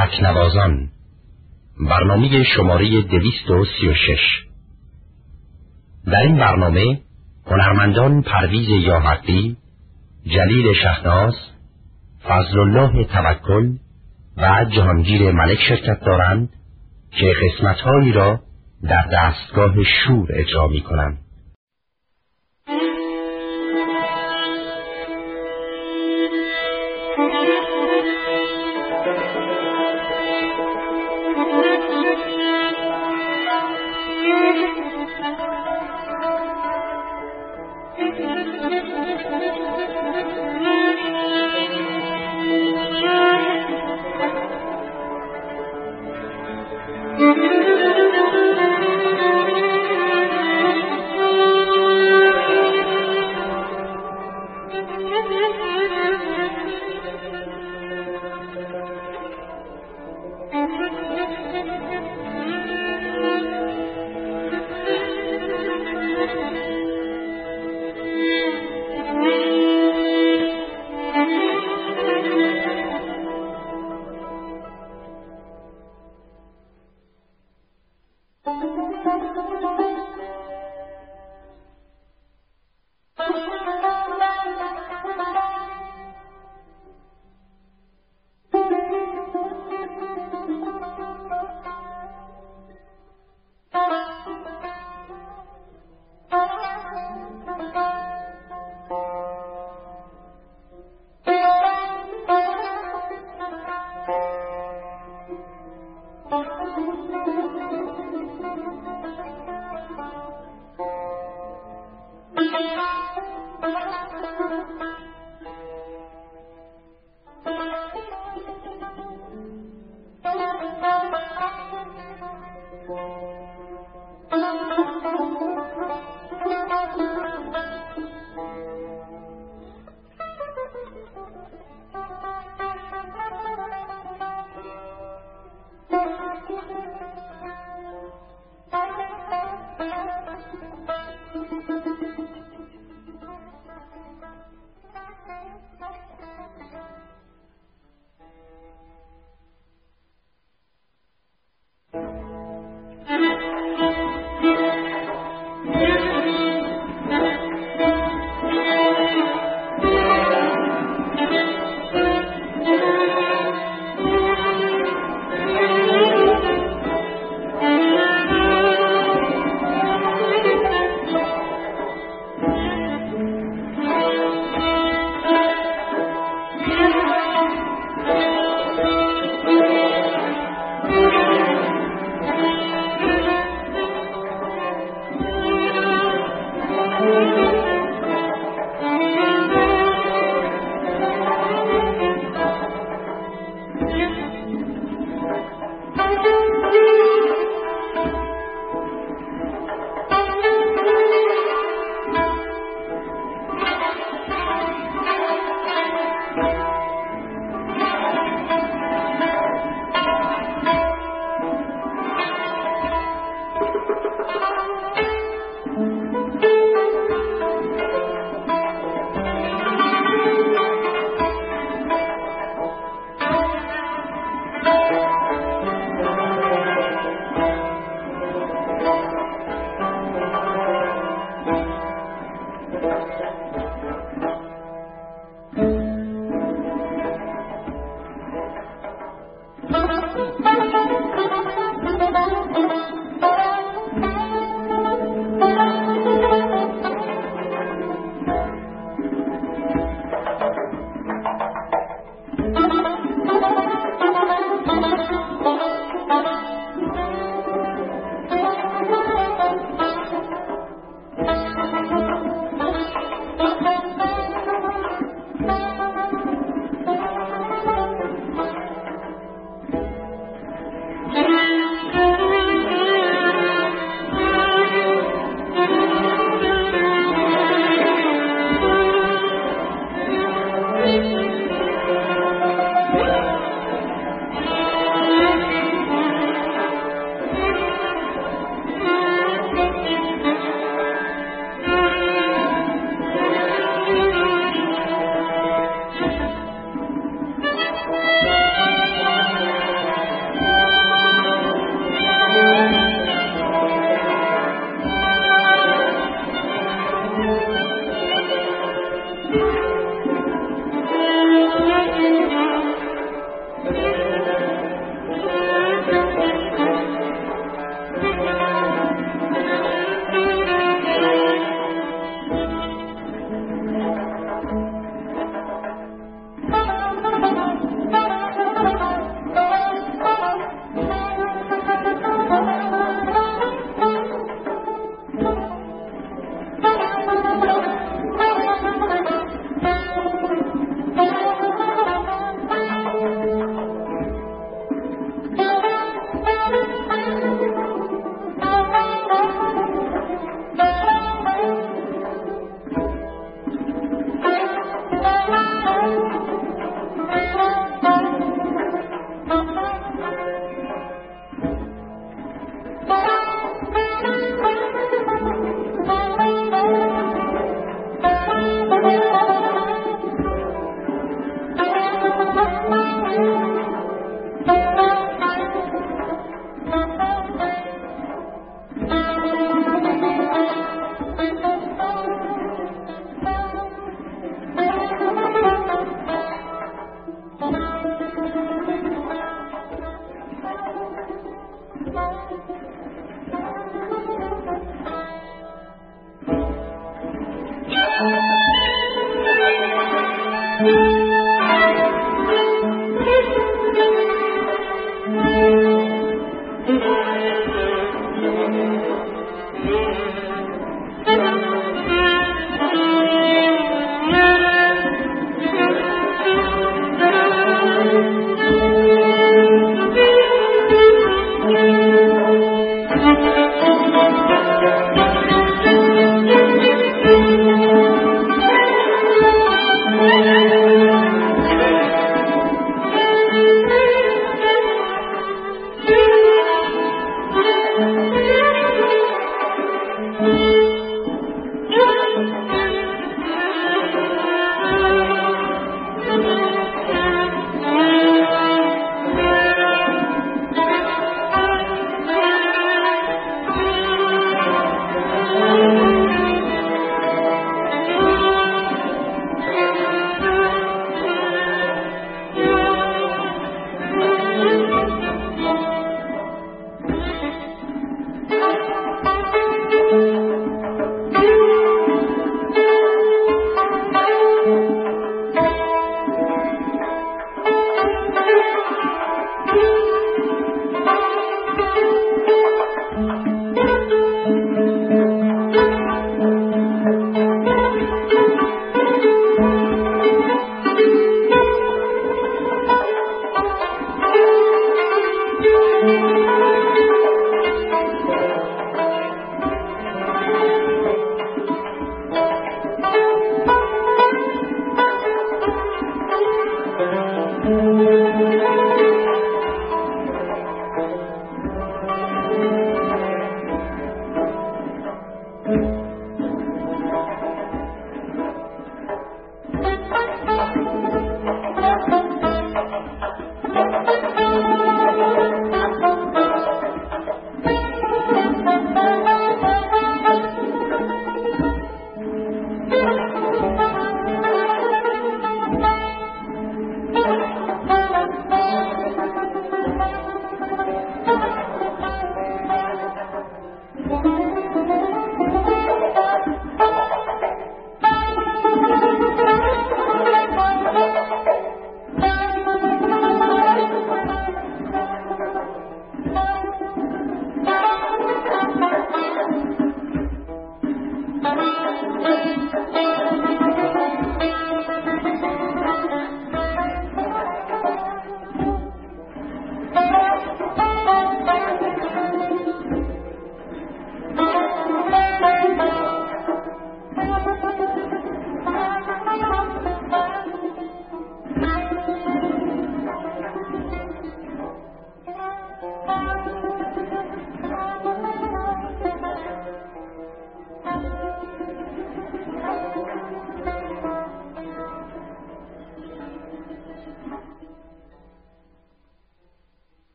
تکنوازان برنامه شماره دویست و سی و شش در این برنامه هنرمندان پرویز یاحقی جلیل شهناز فضل الله توکل و جهانگیر ملک شرکت دارند که قسمتهایی را در دستگاه شور اجرا می کنند. Thank you.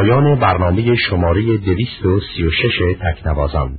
پایان برنامه شماره 236 تکنوازان.